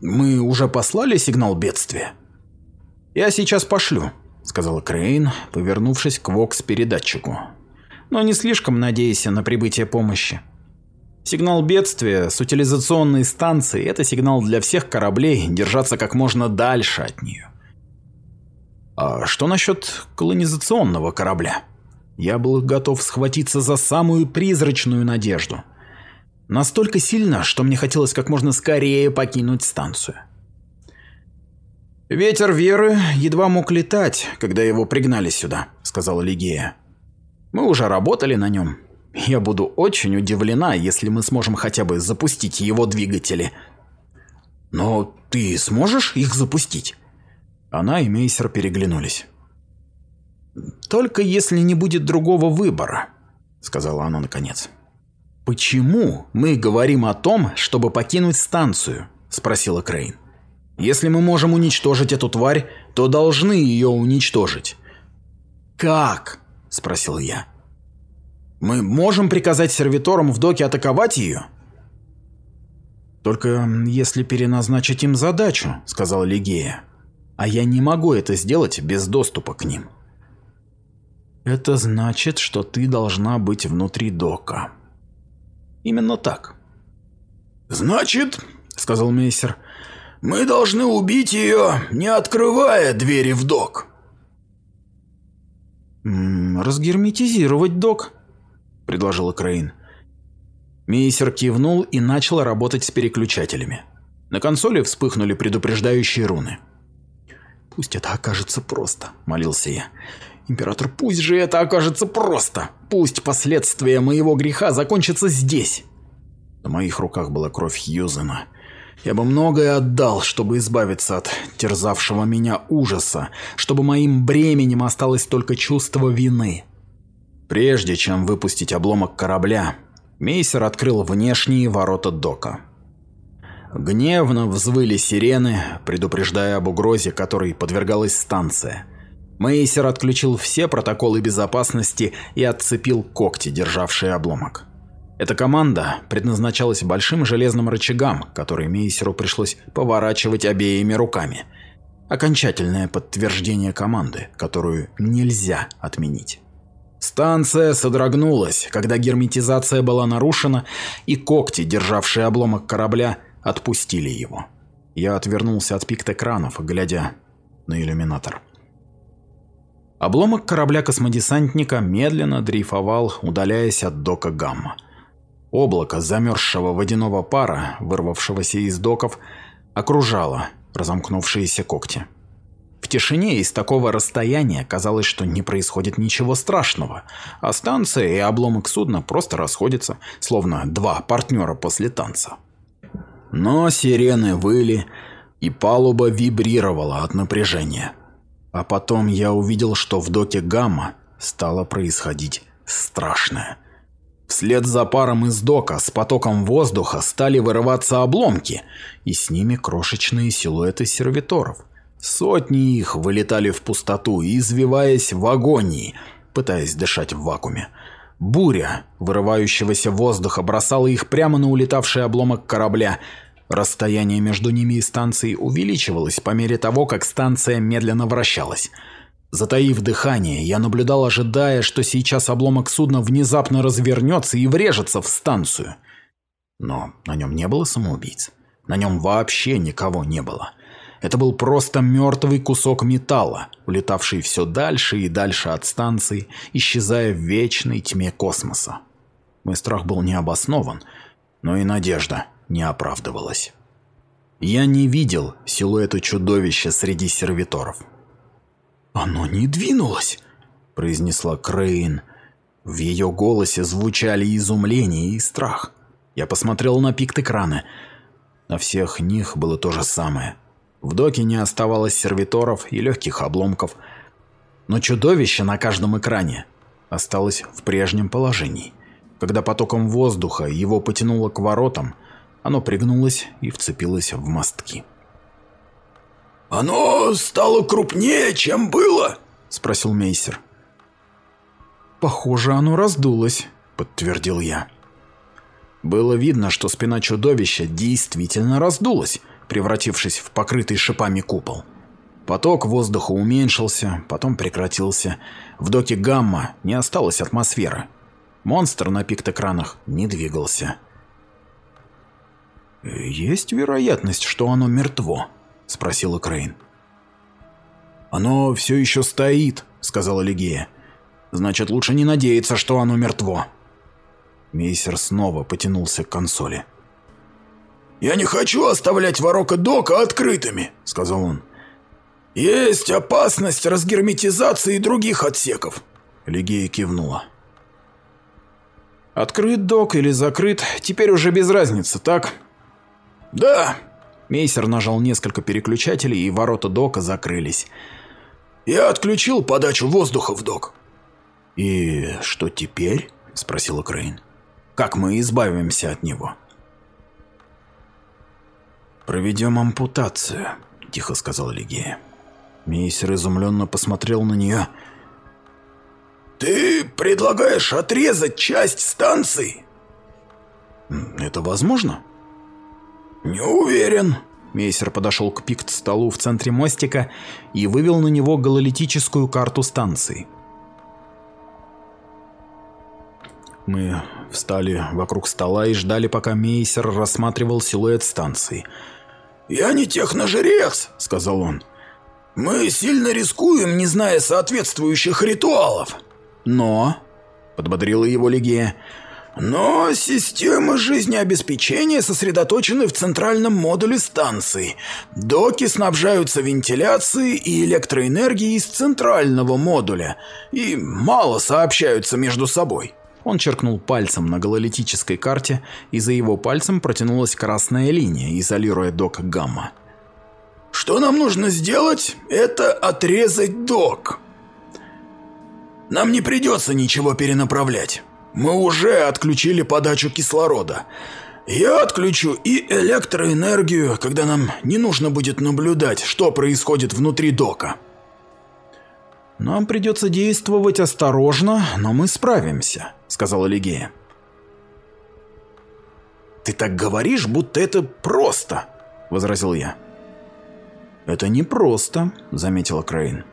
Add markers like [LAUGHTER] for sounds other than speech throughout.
мы уже послали сигнал бедствия?» «Я сейчас пошлю», — сказала Крейн, повернувшись к Вокс-передатчику. «Но не слишком надейся на прибытие помощи. Сигнал бедствия с утилизационной станции – это сигнал для всех кораблей держаться как можно дальше от нее. А что насчет колонизационного корабля? Я был готов схватиться за самую призрачную надежду. Настолько сильно, что мне хотелось как можно скорее покинуть станцию. «Ветер Веры едва мог летать, когда его пригнали сюда», — сказала Лигея. «Мы уже работали на нем. Я буду очень удивлена, если мы сможем хотя бы запустить его двигатели». «Но ты сможешь их запустить?» Она и Мейсер переглянулись. «Только если не будет другого выбора», — сказала она наконец. «Почему мы говорим о том, чтобы покинуть станцию?» – спросила Крейн. «Если мы можем уничтожить эту тварь, то должны ее уничтожить». «Как?» – спросил я. «Мы можем приказать сервиторам в доке атаковать ее?» «Только если переназначить им задачу», – сказала Лигея. «А я не могу это сделать без доступа к ним». «Это значит, что ты должна быть внутри дока», Именно так. «Значит, — сказал Мейсер, — мы должны убить ее, не открывая двери в док». «Разгерметизировать док», — предложила Крейн. Мейсер кивнул и начал работать с переключателями. На консоли вспыхнули предупреждающие руны. «Пусть это окажется просто», — молился я. Император, пусть же это окажется просто. Пусть последствия моего греха закончатся здесь. На моих руках была кровь Хьюзена. Я бы многое отдал, чтобы избавиться от терзавшего меня ужаса, чтобы моим бременем осталось только чувство вины. Прежде чем выпустить обломок корабля, Мейсер открыл внешние ворота дока. Гневно взвыли сирены, предупреждая об угрозе, которой подвергалась станция – Мейсер отключил все протоколы безопасности и отцепил когти, державшие обломок. Эта команда предназначалась большим железным рычагам, которые Мейсеру пришлось поворачивать обеими руками. Окончательное подтверждение команды, которую нельзя отменить. Станция содрогнулась, когда герметизация была нарушена, и когти, державшие обломок корабля, отпустили его. Я отвернулся от пикт-экранов, глядя на иллюминатор. Обломок корабля-космодесантника медленно дрейфовал, удаляясь от дока Гамма. Облако замерзшего водяного пара, вырвавшегося из доков, окружало разомкнувшиеся когти. В тишине из такого расстояния казалось, что не происходит ничего страшного, а станция и обломок судна просто расходятся, словно два партнера после танца. Но сирены выли, и палуба вибрировала от напряжения. А потом я увидел, что в доке Гамма стало происходить страшное. Вслед за паром из дока с потоком воздуха стали вырываться обломки, и с ними крошечные силуэты сервиторов. Сотни их вылетали в пустоту, извиваясь в агонии, пытаясь дышать в вакууме. Буря вырывающегося воздуха бросала их прямо на улетавший обломок корабля, Расстояние между ними и станцией увеличивалось по мере того, как станция медленно вращалась. Затаив дыхание, я наблюдал, ожидая, что сейчас обломок судна внезапно развернется и врежется в станцию. Но на нем не было самоубийц. На нем вообще никого не было. Это был просто мертвый кусок металла, улетавший все дальше и дальше от станции, исчезая в вечной тьме космоса. Мой страх был необоснован, но и надежда не оправдывалась. Я не видел силуэта чудовища среди сервиторов. «Оно не двинулось», – произнесла Крейн. В ее голосе звучали изумление и страх. Я посмотрел на пикт экрана. На всех них было то же самое. В доке не оставалось сервиторов и легких обломков. Но чудовище на каждом экране осталось в прежнем положении. Когда потоком воздуха его потянуло к воротам – оно пригнулось и вцепилось в мостки. «Оно стало крупнее, чем было?» – спросил Мейсер. «Похоже, оно раздулось», – подтвердил я. Было видно, что спина чудовища действительно раздулась, превратившись в покрытый шипами купол. Поток воздуха уменьшился, потом прекратился. В доке гамма не осталось атмосферы. Монстр на пиктокранах не двигался. «Есть вероятность, что оно мертво?» – спросила Крейн. «Оно все еще стоит», – сказала Лигея. «Значит, лучше не надеяться, что оно мертво». Мейсер снова потянулся к консоли. «Я не хочу оставлять ворока дока открытыми», — сказал он. «Есть опасность разгерметизации других отсеков», — Лигея кивнула. «Открыт док или закрыт, теперь уже без разницы, так?» «Да». Мейсер нажал несколько переключателей, и ворота дока закрылись. «Я отключил подачу воздуха в док». «И что теперь?» – спросила Крейн. «Как мы избавимся от него?» «Проведем ампутацию», – тихо сказала Лигея. Мейсер изумленно посмотрел на нее. «Ты предлагаешь отрезать часть станции?» «Это возможно?» «Не уверен». Мейсер подошел к пикт-столу в центре мостика и вывел на него гололитическую карту станции. Мы встали вокруг стола и ждали, пока Мейсер рассматривал силуэт станции. «Я не техножрец», — сказал он. «Мы сильно рискуем, не зная соответствующих ритуалов». «Но», — подбодрила его Легия, — «но системы жизнеобеспечения сосредоточены в центральном модуле станции. Доки снабжаются вентиляцией и электроэнергией из центрального модуля и мало сообщаются между собой». Он черкнул пальцем на гололитической карте, и за его пальцем протянулась красная линия, изолируя док гамма. «Что нам нужно сделать, это отрезать док. Нам не придется ничего перенаправлять. Мы уже отключили подачу кислорода. Я отключу и электроэнергию, когда нам не нужно будет наблюдать, что происходит внутри дока». «Нам придется действовать осторожно, но мы справимся», — сказала Лигея. «Ты так говоришь, будто это просто», — возразил я. «Это не просто», — заметила Крейн.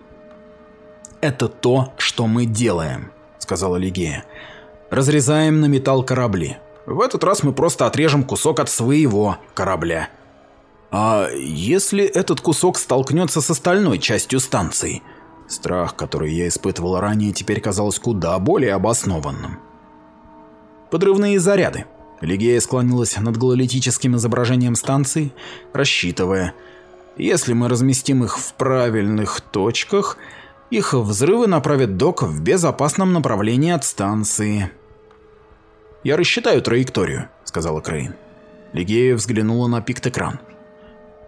«Это то, что мы делаем», — сказала Лигея. «Разрезаем на металл корабли. В этот раз мы просто отрежем кусок от своего корабля». «А если этот кусок столкнется с остальной частью станции?» Страх, который я испытывал ранее, теперь казался куда более обоснованным. Подрывные заряды. Лигея склонилась над гололитическим изображением станции, рассчитывая, если мы разместим их в правильных точках, их взрывы направят док в безопасном направлении от станции. «Я рассчитаю траекторию», — сказала Крейн. Лигея взглянула на пикт-экран.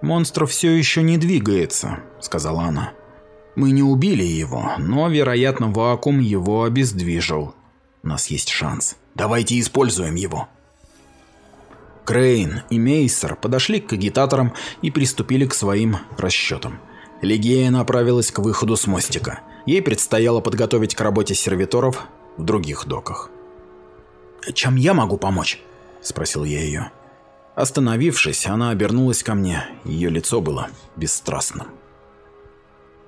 «Монстр все еще не двигается», — сказала она. Мы не убили его, но, вероятно, вакуум его обездвижил. У нас есть шанс. Давайте используем его. Крейн и Мейсер подошли к агитаторам и приступили к своим расчетам. Легея направилась к выходу с мостика. Ей предстояло подготовить к работе сервиторов в других доках. «Чем я могу помочь?» – спросил я ее. Остановившись, она обернулась ко мне, ее лицо было бесстрастным.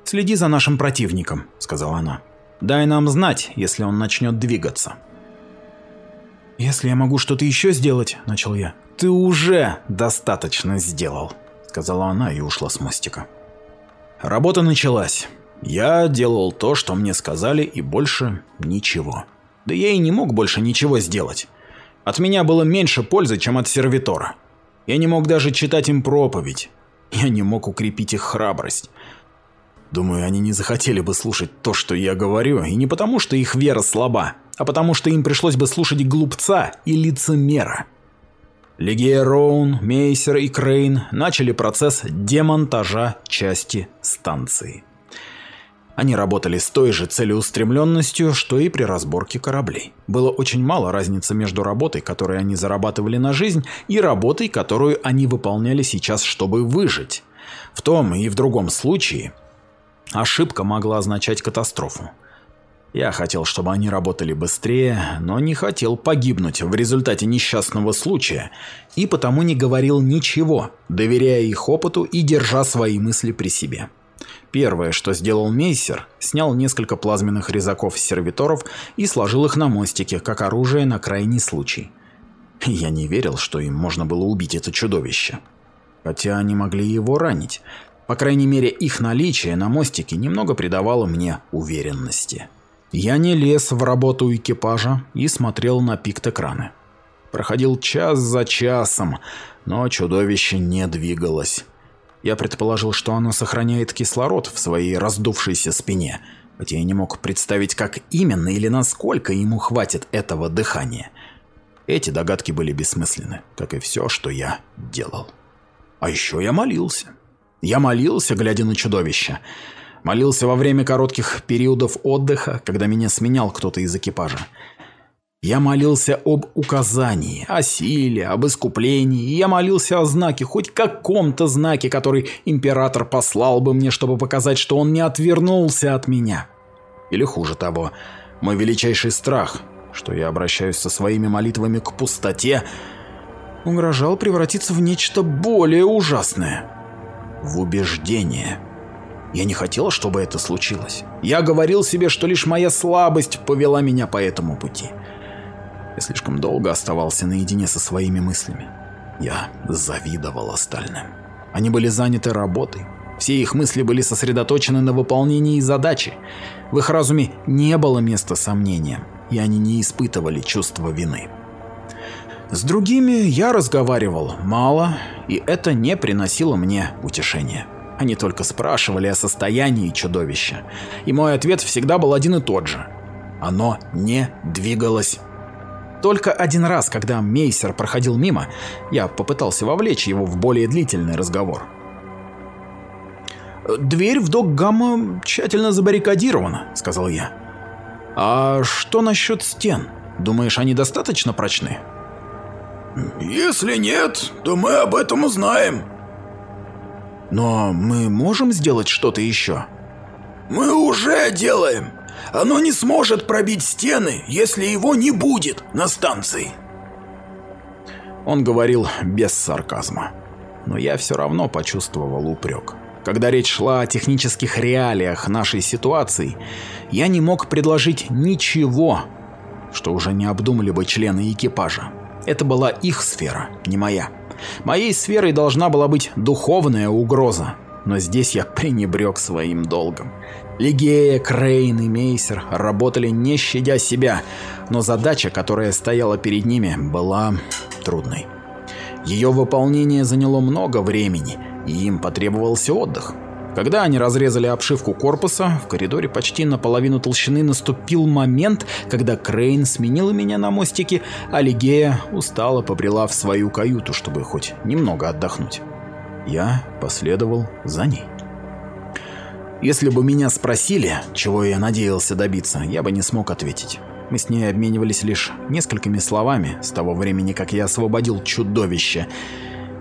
«Следи за нашим противником», — сказала она. «Дай нам знать, если он начнет двигаться». «Если я могу что-то еще сделать», — начал я. «Ты уже достаточно сделал», — сказала она и ушла с мостика. Работа началась. Я делал то, что мне сказали, и больше ничего. Да я и не мог больше ничего сделать. От меня было меньше пользы, чем от сервитора. Я не мог даже читать им проповедь. Я не мог укрепить их храбрость. Думаю, они не захотели бы слушать то, что я говорю, и не потому, что их вера слаба, а потому, что им пришлось бы слушать глупца и лицемера. Легия Роун, Мейсер и Крейн начали процесс демонтажа части станции. Они работали с той же целеустремленностью, что и при разборке кораблей. Было очень мало разницы между работой, которой они зарабатывали на жизнь, и работой, которую они выполняли сейчас, чтобы выжить. В том и в другом случае Ошибка могла означать катастрофу. Я хотел, чтобы они работали быстрее, но не хотел погибнуть в результате несчастного случая, и потому не говорил ничего, доверяя их опыту и держа свои мысли при себе. Первое, что сделал Мейсер, снял несколько плазменных резаков с сервиторов и сложил их на мостике, как оружие на крайний случай. Я не верил, что им можно было убить это чудовище. Хотя они могли его ранить. По крайней мере, их наличие на мостике немного придавало мне уверенности. Я не лез в работу экипажа и смотрел на пикт-экраны. Проходил час за часом, но чудовище не двигалось. Я предположил, что оно сохраняет кислород в своей раздувшейся спине, хотя я не мог представить, как именно или насколько ему хватит этого дыхания. Эти догадки были бессмысленны, как и все, что я делал. А еще я молился. Я молился, глядя на чудовище. Молился во время коротких периодов отдыха, когда меня сменял кто-то из экипажа. Я молился об указании, о силе, об искуплении, я молился о знаке, хоть каком-то знаке, который император послал бы мне, чтобы показать, что он не отвернулся от меня. Или хуже того, мой величайший страх, что я обращаюсь со своими молитвами к пустоте, угрожал превратиться в нечто более ужасное. В убеждение. Я не хотел, чтобы это случилось. Я говорил себе, что лишь моя слабость повела меня по этому пути. Я слишком долго оставался наедине со своими мыслями. Я завидовал остальным. Они были заняты работой. Все их мысли были сосредоточены на выполнении задачи. В их разуме не было места сомнениям, и они не испытывали чувства вины. С другими я разговаривал мало, и это не приносило мне утешения. Они только спрашивали о состоянии чудовища, и мой ответ всегда был один и тот же. Оно не двигалось. Только один раз, когда Мейсер проходил мимо, я попытался вовлечь его в более длительный разговор. «Дверь в док Гамма тщательно забаррикадирована», — сказал я. «А что насчет стен? Думаешь, они достаточно прочны?» «Если нет, то мы об этом узнаем». «Но мы можем сделать что-то еще?» «Мы уже делаем. Оно не сможет пробить стены, если его не будет на станции». Он говорил без сарказма, но я все равно почувствовал упрек. Когда речь шла о технических реалиях нашей ситуации, я не мог предложить ничего, что уже не обдумали бы члены экипажа. Это была их сфера, не моя. Моей сферой должна была быть духовная угроза, но здесь я пренебрег своим долгом. Лигея, Крейн и Мейсер работали не щадя себя, но задача, которая стояла перед ними, была трудной. Ее выполнение заняло много времени, и им потребовался отдых. Когда они разрезали обшивку корпуса, в коридоре почти наполовину толщины наступил момент, когда Крейн сменила меня на мостике, а Лигея устало побрела в свою каюту, чтобы хоть немного отдохнуть. Я последовал за ней. Если бы меня спросили, чего я надеялся добиться, я бы не смог ответить. Мы с ней обменивались лишь несколькими словами с того времени, как я освободил чудовище,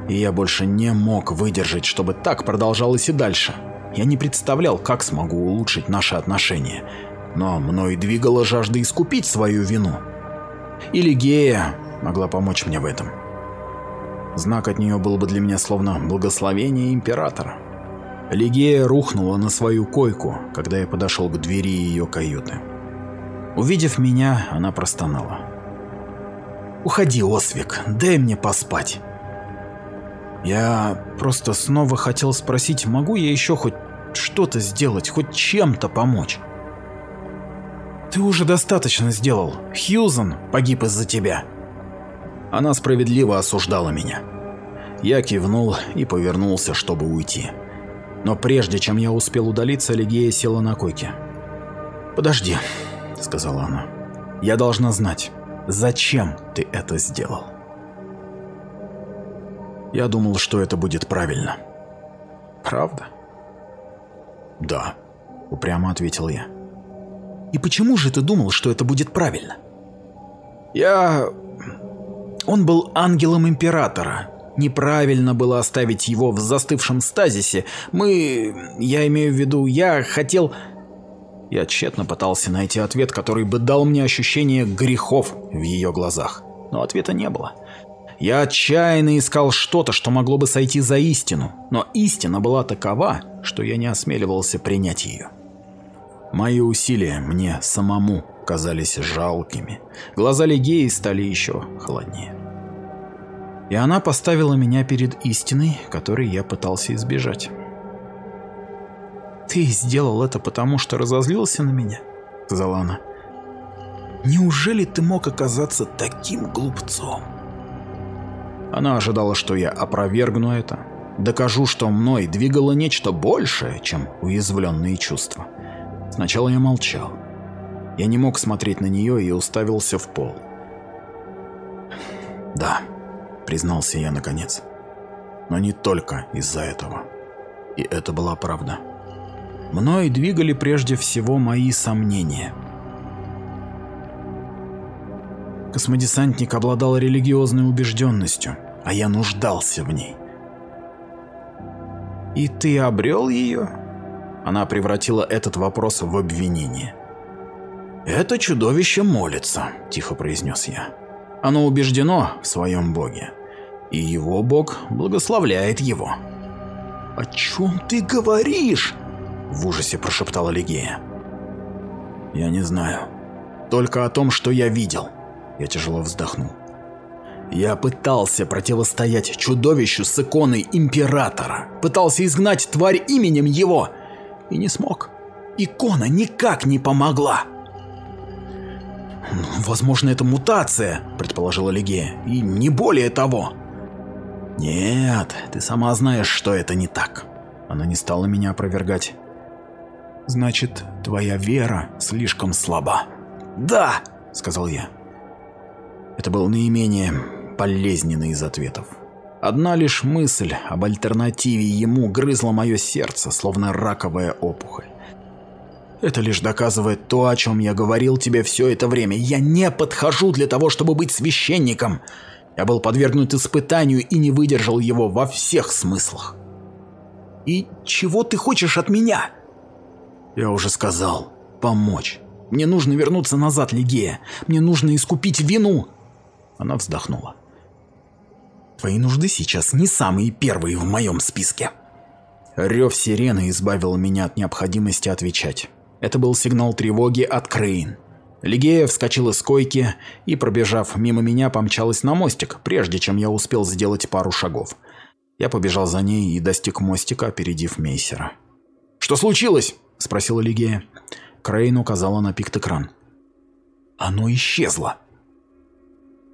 и я больше не мог выдержать, чтобы так продолжалось и дальше. Я не представлял, как смогу улучшить наши отношения, но мной двигала жажда искупить свою вину. Или Гея могла помочь мне в этом. Знак от нее был бы для меня словно благословение императора. Лигея рухнула на свою койку, когда я подошел к двери ее каюты. Увидев меня, она простонала. «Уходи, Освик, дай мне поспать». Я просто снова хотел спросить, могу я еще хоть что-то сделать, хоть чем-то помочь? Ты уже достаточно сделал. Хьюзен погиб из-за тебя. Она справедливо осуждала меня. Я кивнул и повернулся, чтобы уйти. Но прежде чем я успел удалиться, Лигея села на койке. «Подожди», — сказала она. «Я должна знать, зачем ты это сделал?» Я думал, что это будет правильно. Правда? Да, упрямо ответил я. И почему же ты думал, что это будет правильно? Я... Он был ангелом Императора. Неправильно было оставить его в застывшем стазисе. Мы... Я имею в виду, я хотел... Я тщетно пытался найти ответ, который бы дал мне ощущение грехов в ее глазах. Но ответа не было. Я отчаянно искал что-то, что могло бы сойти за истину, но истина была такова, что я не осмеливался принять ее. Мои усилия мне самому казались жалкими. Глаза Легеи стали еще холоднее. И она поставила меня перед истиной, которой я пытался избежать. «Ты сделал это потому, что разозлился на меня?» — сказала она. «Неужели ты мог оказаться таким глупцом?» Она ожидала, что я опровергну это, докажу, что мной двигало нечто большее, чем уязвленные чувства. Сначала я молчал. Я не мог смотреть на нее и уставился в пол. «Да», — признался я наконец. «Но не только из-за этого. И это была правда». Мной двигали прежде всего мои сомнения. Космодесантник обладал религиозной убежденностью, а я нуждался в ней. «И ты обрел ее?» Она превратила этот вопрос в обвинение. «Это чудовище молится», – тихо произнес я. «Оно убеждено в своем боге, и его бог благословляет его». «О чем ты говоришь?» В ужасе прошептала Лигея. Я не знаю. Только о том, что я видел. Я тяжело вздохнул. Я пытался противостоять чудовищу с иконой Императора. Пытался изгнать тварь именем его. И не смог. Икона никак не помогла. «Возможно, это мутация», — предположила Лигея. «И не более того». «Нет, ты сама знаешь, что это не так». Она не стала меня опровергать. Значит, твоя вера слишком слаба. Да, сказал я. Это был наименее болезненный из ответов. Одна лишь мысль об альтернативе ему грызла мое сердце, словно раковая опухоль. Это лишь доказывает то, о чем я говорил тебе все это время. Я не подхожу для того, чтобы быть священником. Я был подвергнут испытанию и не выдержал его во всех смыслах. И чего ты хочешь от меня? Я уже сказал. Помочь. Мне нужно вернуться назад, Лигея. Мне нужно искупить вину. Она вздохнула. Твои нужды сейчас не самые первые в моем списке. Рев сирены избавил меня от необходимости отвечать. Это был сигнал тревоги от Крейн. Лигея вскочила с койки и, пробежав мимо меня, помчалась на мостик, прежде чем я успел сделать пару шагов. Я побежал за ней и достиг мостика, опередив Мейсера. «Что случилось?» – спросила Лигея. Крейн указала на пикт-экран. «Оно исчезло!»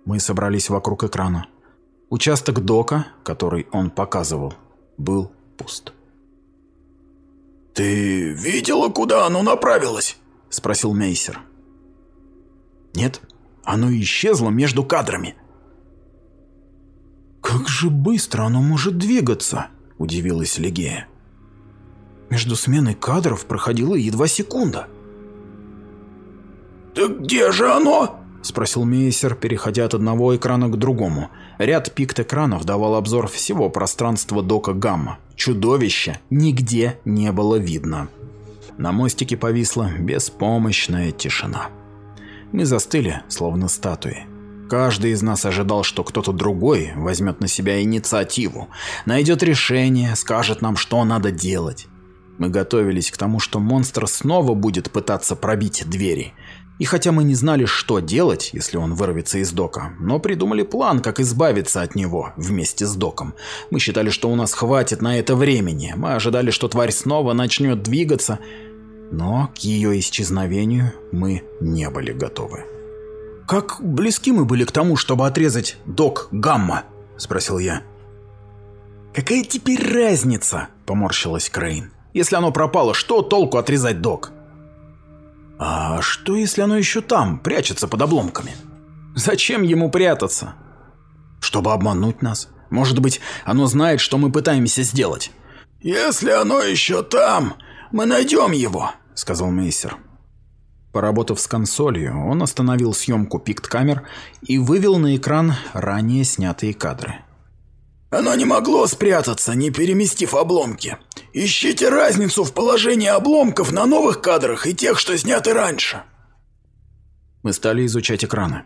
Мы собрались вокруг экрана. Участок дока, который он показывал, был пуст. «Ты видела, куда оно направилось?» – спросил Мейсер. «Нет, оно исчезло между кадрами». «Как же быстро оно может двигаться?» – удивилась Лигея. Между сменой кадров проходила едва секунда. «Так где же оно?» – спросил Мейсер, переходя от одного экрана к другому. Ряд пикт-экранов давал обзор всего пространства дока Гамма. Чудовища нигде не было видно. На мостике повисла беспомощная тишина. Мы застыли, словно статуи. Каждый из нас ожидал, что кто-то другой возьмет на себя инициативу, найдет решение, скажет нам, что надо делать. Мы готовились к тому, что монстр снова будет пытаться пробить двери. И хотя мы не знали, что делать, если он вырвется из дока, но придумали план, как избавиться от него вместе с доком. Мы считали, что у нас хватит на это времени. Мы ожидали, что тварь снова начнет двигаться, но к ее исчезновению мы не были готовы. «Как близки мы были к тому, чтобы отрезать док Гамма?» – спросил я. «Какая теперь разница?» – поморщилась Крейн. Если оно пропало, что толку отрезать док? А что если оно еще там, прячется под обломками? Зачем ему прятаться? Чтобы обмануть нас. Может быть, оно знает, что мы пытаемся сделать. «Если оно еще там, мы найдем его», — сказал Мейсер. Поработав с консолью, он остановил съемку пикт-камер и вывел на экран ранее снятые кадры. «Оно не могло спрятаться, не переместив обломки. Ищите разницу в положении обломков на новых кадрах и тех, что сняты раньше. Мы стали изучать экраны.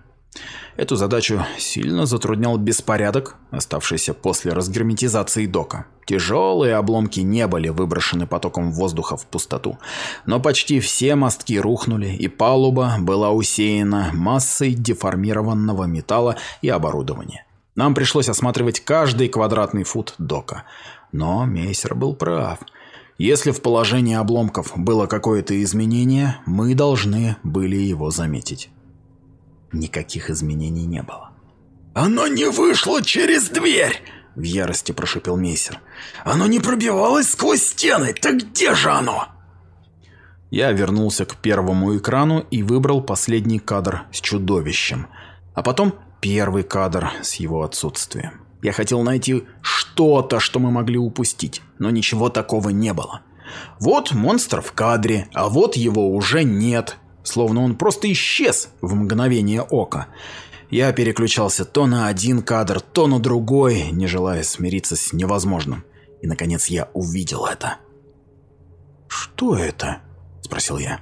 Эту задачу сильно затруднял беспорядок, оставшийся после разгерметизации дока. Тяжелые обломки не были выброшены потоком воздуха в пустоту, но почти все мостки рухнули, и палуба была усеяна массой деформированного металла и оборудования. Нам пришлось осматривать каждый квадратный фут дока. Но Мейсер был прав. Если в положении обломков было какое-то изменение, мы должны были его заметить. Никаких изменений не было. «Оно не вышло через дверь!» – в ярости прошипел Мейсер. «Оно не пробивалось сквозь стены! Так где же оно?» Я вернулся к первому экрану и выбрал последний кадр с чудовищем, а потом первый кадр с его отсутствием. Я хотел найти что-то, что мы могли упустить, но ничего такого не было. Вот монстр в кадре, а вот его уже нет, словно он просто исчез в мгновение ока. Я переключался то на один кадр, то на другой, не желая смириться с невозможным. И, наконец, я увидел это. «Что это?» – спросил я.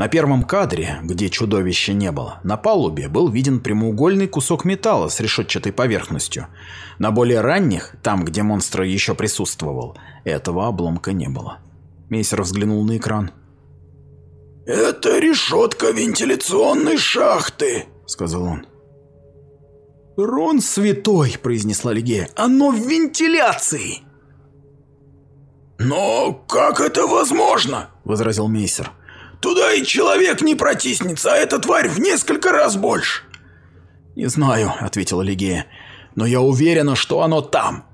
На первом кадре, где чудовища не было, на палубе был виден прямоугольный кусок металла с решетчатой поверхностью. На более ранних, там, где монстр еще присутствовал, этого обломка не было. Мейсер взглянул на экран. «Это решетка вентиляционной шахты», — сказал он. «Рон святой», — произнесла Лигея, — «оно в вентиляции!» «Но как это возможно?» — возразил Мейсер. «Туда и человек не протиснется, а эта тварь в несколько раз больше». «Не знаю», — ответила Лигея, — «но я уверена, что оно там».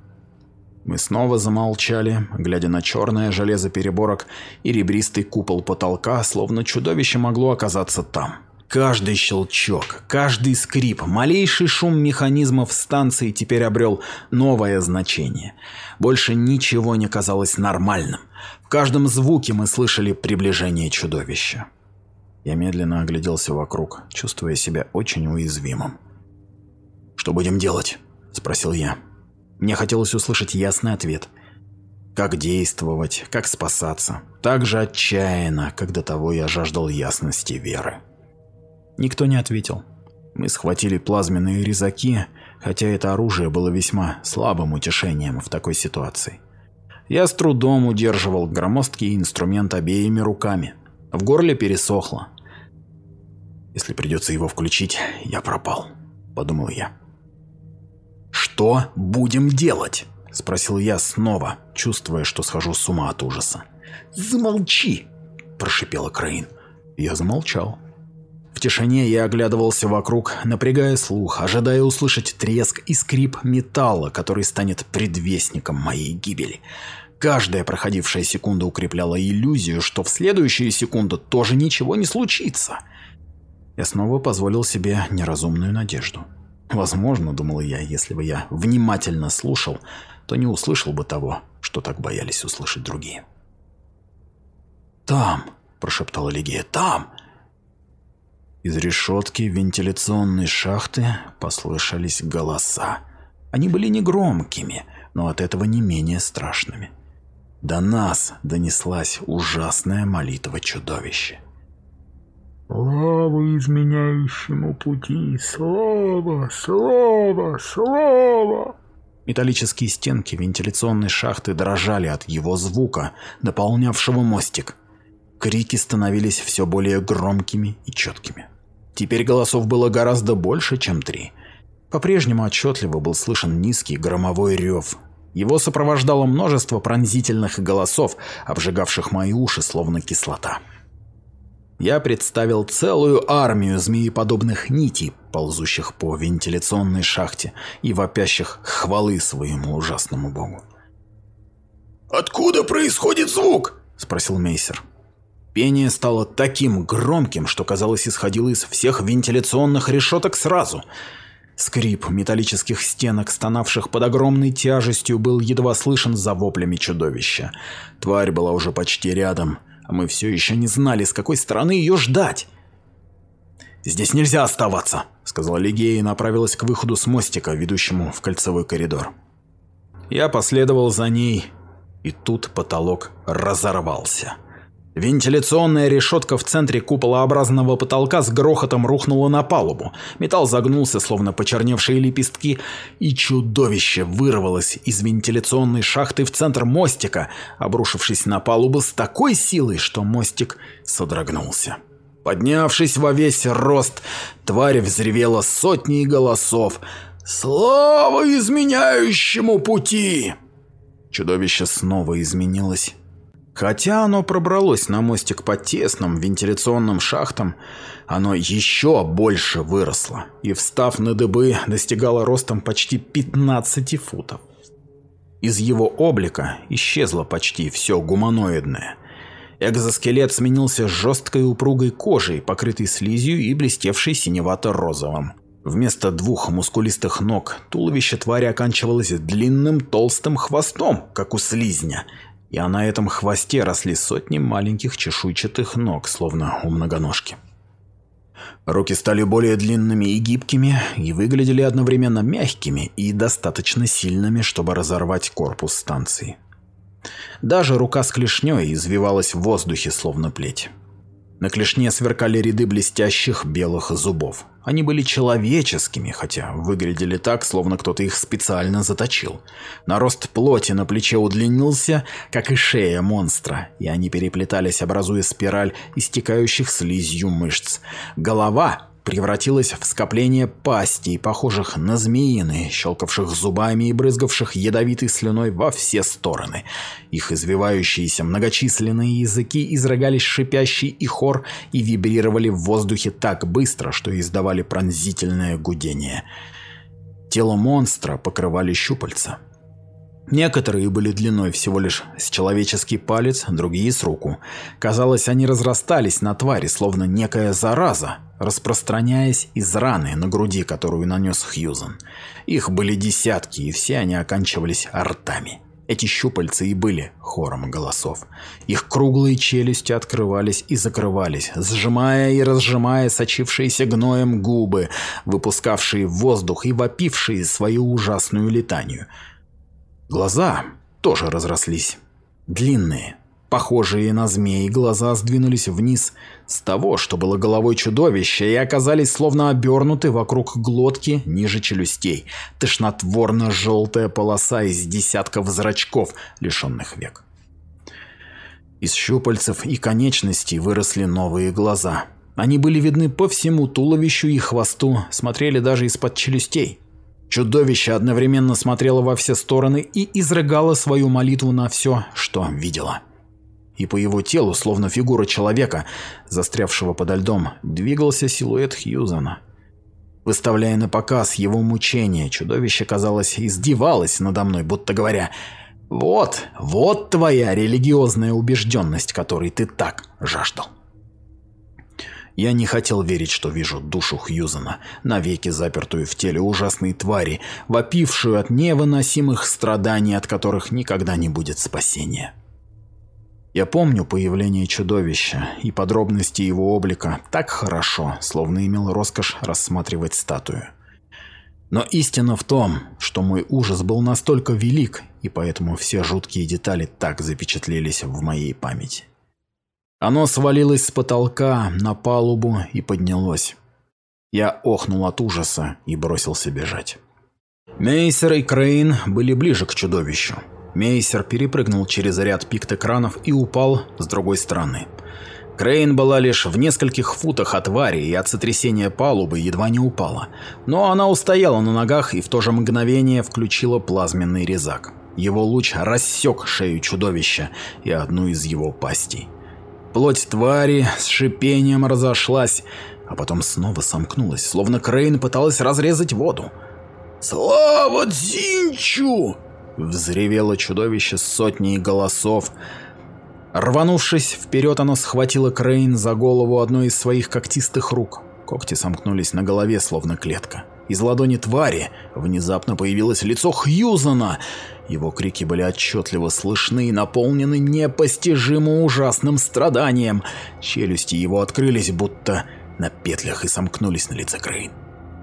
Мы снова замолчали, глядя на черное железо переборок и ребристый купол потолка, словно чудовище могло оказаться там. Каждый щелчок, каждый скрип, малейший шум механизмов станции теперь обрел новое значение. Больше ничего не казалось нормальным. В каждом звуке мы слышали приближение чудовища. Я медленно огляделся вокруг, чувствуя себя очень уязвимым. «Что будем делать?» – спросил я. Мне хотелось услышать ясный ответ. Как действовать, как спасаться. Так же отчаянно, как до того я жаждал ясности веры. Никто не ответил. Мы схватили плазменные резаки, хотя это оружие было весьма слабым утешением в такой ситуации. Я с трудом удерживал громоздкий инструмент обеими руками. В горле пересохло. Если придется его включить, я пропал, подумал я. «Что будем делать?» – спросил я снова, чувствуя, что схожу с ума от ужаса. «Замолчи!» – прошипела Крейн. Я замолчал. В тишине я оглядывался вокруг, напрягая слух, ожидая услышать треск и скрип металла, который станет предвестником моей гибели. Каждая проходившая секунда укрепляла иллюзию, что в следующую секунду тоже ничего не случится. Я снова позволил себе неразумную надежду. Возможно, думал я, если бы я внимательно слушал, то не услышал бы того, что так боялись услышать другие. «Там!» – прошептала Лигия. «Там!» Из решетки вентиляционной шахты послышались голоса. Они были негромкими, но от этого не менее страшными. До нас донеслась ужасная молитва чудовища. Слава изменяющему пути, слава, слава, слава. Металлические стенки вентиляционной шахты дрожали от его звука, наполнявшего мостик. Крики становились все более громкими и четкими. Теперь голосов было гораздо больше, чем три. По-прежнему отчетливо был слышен низкий громовой рев. Его сопровождало множество пронзительных голосов, обжигавших мои уши, словно кислота. Я представил целую армию змееподобных нитей, ползущих по вентиляционной шахте и вопящих хвалы своему ужасному богу. «Откуда происходит звук?» – спросил Мейсер. Пение стало таким громким, что, казалось, исходило из всех вентиляционных решеток сразу. Скрип металлических стенок, стонавших под огромной тяжестью, был едва слышен за воплями чудовища. Тварь была уже почти рядом – а мы все еще не знали, с какой стороны ее ждать. «Здесь нельзя оставаться», — сказала Лигея и направилась к выходу с мостика, ведущему в кольцевой коридор. Я последовал за ней И тут потолок разорвался. Вентиляционная решетка в центре куполообразного потолка с грохотом рухнула на палубу. Металл загнулся, словно почерневшие лепестки, и чудовище вырвалось из вентиляционной шахты в центр мостика, обрушившись на палубу с такой силой, что мостик содрогнулся. Поднявшись во весь рост, тварь взревела сотней голосов. «Слава изменяющему пути!» Чудовище снова изменилось Хотя оно пробралось на мостик по тесным вентиляционным шахтам, оно еще больше выросло и, встав на дыбы, достигало ростом почти 15 футов. Из его облика исчезло почти все гуманоидное. Экзоскелет сменился жесткой упругой кожей, покрытой слизью и блестевшей синевато-розовым. Вместо двух мускулистых ног туловище твари оканчивалось длинным толстым хвостом, как у слизня – и а на этом хвосте росли сотни маленьких чешуйчатых ног, словно у многоножки. Руки стали более длинными и гибкими, и выглядели одновременно мягкими и достаточно сильными, чтобы разорвать корпус станции. Даже рука с клешней извивалась в воздухе, словно плеть. На клешне сверкали ряды блестящих белых зубов. Они были человеческими, хотя выглядели так, словно кто-то их специально заточил. Нарост плоти на плече удлинился, как и шея монстра, и они переплетались, образуя спираль истекающих слизью мышц. Голова превратилась в скопление пастей, похожих на змеиные, щелкавших зубами и брызгавших ядовитой слюной во все стороны. Их извивающиеся многочисленные языки изрыгались шипящий и хор и вибрировали в воздухе так быстро, что издавали пронзительное гудение. Тело монстра покрывали щупальца. Некоторые были длиной всего лишь с человеческий палец, другие с руку. Казалось, они разрастались на твари, словно некая зараза, распространяясь из раны на груди, которую нанес Хьюзен. Их были десятки, и все они оканчивались ртами. Эти щупальца и были хором голосов. Их круглые челюсти открывались и закрывались, сжимая и разжимая сочившиеся гноем губы, выпускавшие воздух и вопившие свою ужасную летанию – Глаза тоже разрослись. Длинные, похожие на змеи, глаза сдвинулись вниз с того, что было головой чудовища, и оказались словно обернуты вокруг глотки ниже челюстей. Тошнотворно-желтая полоса из десятков зрачков, лишенных век. Из щупальцев и конечностей выросли новые глаза. Они были видны по всему туловищу и хвосту, смотрели даже из-под челюстей. Чудовище одновременно смотрело во все стороны и изрыгало свою молитву на все, что видело. И по его телу, словно фигура человека, застрявшего подо льдом, двигался силуэт Хьюзана. Выставляя на показ его мучения, чудовище, казалось, издевалось надо мной, будто говоря «Вот, вот твоя религиозная убежденность, которой ты так жаждал». Я не хотел верить, что вижу душу Хьюзена, навеки запертую в теле ужасной твари, вопившую от невыносимых страданий, от которых никогда не будет спасения. Я помню появление чудовища и подробности его облика так хорошо, словно имел роскошь рассматривать статую. Но истина в том, что мой ужас был настолько велик, и поэтому все жуткие детали так запечатлелись в моей памяти. Оно свалилось с потолка на палубу и поднялось. Я охнул от ужаса и бросился бежать. Мейсер и Крейн были ближе к чудовищу. Мейсер перепрыгнул через ряд пикт-экранов и упал с другой стороны. Крейн была лишь в нескольких футах от твари и от сотрясения палубы едва не упала. Но она устояла на ногах и в то же мгновение включила плазменный резак. Его луч рассек шею чудовища и одну из его пастей. Плоть твари с шипением разошлась, а потом снова сомкнулась, словно Крейн пыталась разрезать воду. «Слава Дзинчу!» — взревело чудовище сотней голосов. Рванувшись вперед, оно схватило Крейн за голову одной из своих когтистых рук. Когти сомкнулись на голове, словно клетка. Из ладони твари внезапно появилось лицо Хьюзана — его крики были отчетливо слышны и наполнены непостижимо ужасным страданием. Челюсти его открылись, будто на петлях и сомкнулись на лице Крейн.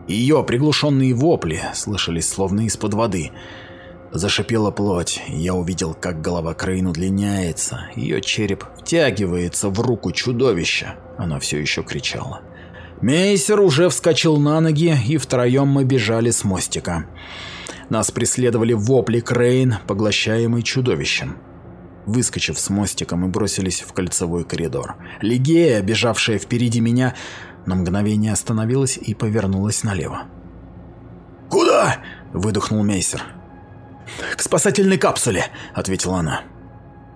Ее приглушенные вопли слышались словно из-под воды. Зашипела плоть, я увидел, как голова Крейн удлиняется, ее череп втягивается в руку чудовища. Она все еще кричала. Мейсер уже вскочил на ноги, и втроем мы бежали с мостика. Нас преследовали вопли Крейн, поглощаемый чудовищем. Выскочив с мостика, мы бросились в кольцевой коридор. Лигея, бежавшая впереди меня, на мгновение остановилась и повернулась налево. «Куда?» – выдохнул Мейсер. «К спасательной капсуле», — ответила она.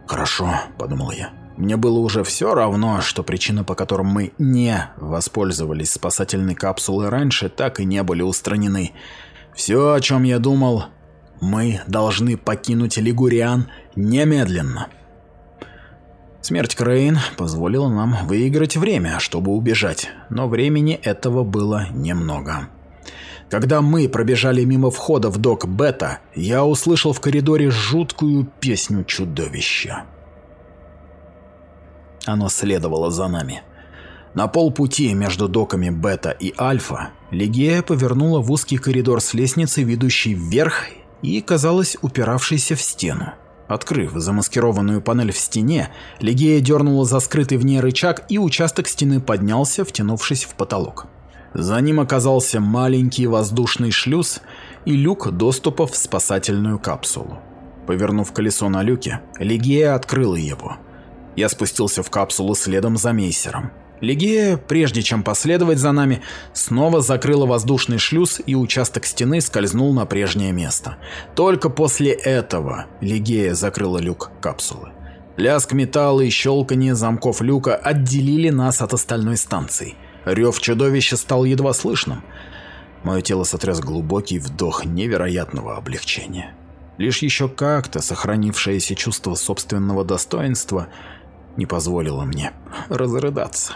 «Хорошо», — подумал я. Мне было уже все равно, что причины, по которым мы не воспользовались спасательной капсулой раньше, так и не были устранены. Все, о чем я думал, мы должны покинуть Лигуриан немедленно. Смерть Крейн позволила нам выиграть время, чтобы убежать, но времени этого было немного. Когда мы пробежали мимо входа в док Бета, я услышал в коридоре жуткую песню чудовища. Оно следовало за нами. На полпути между доками Бета и Альфа Легея повернула в узкий коридор с лестницей, ведущей вверх и, казалось, упиравшейся в стену. Открыв замаскированную панель в стене, Легея дернула за скрытый в ней рычаг, и участок стены поднялся, втянувшись в потолок. За ним оказался маленький воздушный шлюз и люк доступа в спасательную капсулу. Повернув колесо на люке, Легия открыла его. Я спустился в капсулу следом за Мейсером. Легия, прежде чем последовать за нами, снова закрыла воздушный шлюз и участок стены скользнул на прежнее место. Только после этого Легия закрыла люк капсулы. Лязг металла и щелканье замков люка отделили нас от остальной станции – Рев чудовища стал едва слышным. Мое тело сотряс глубокий вдох невероятного облегчения. Лишь еще как-то сохранившееся чувство собственного достоинства не позволило мне разрыдаться.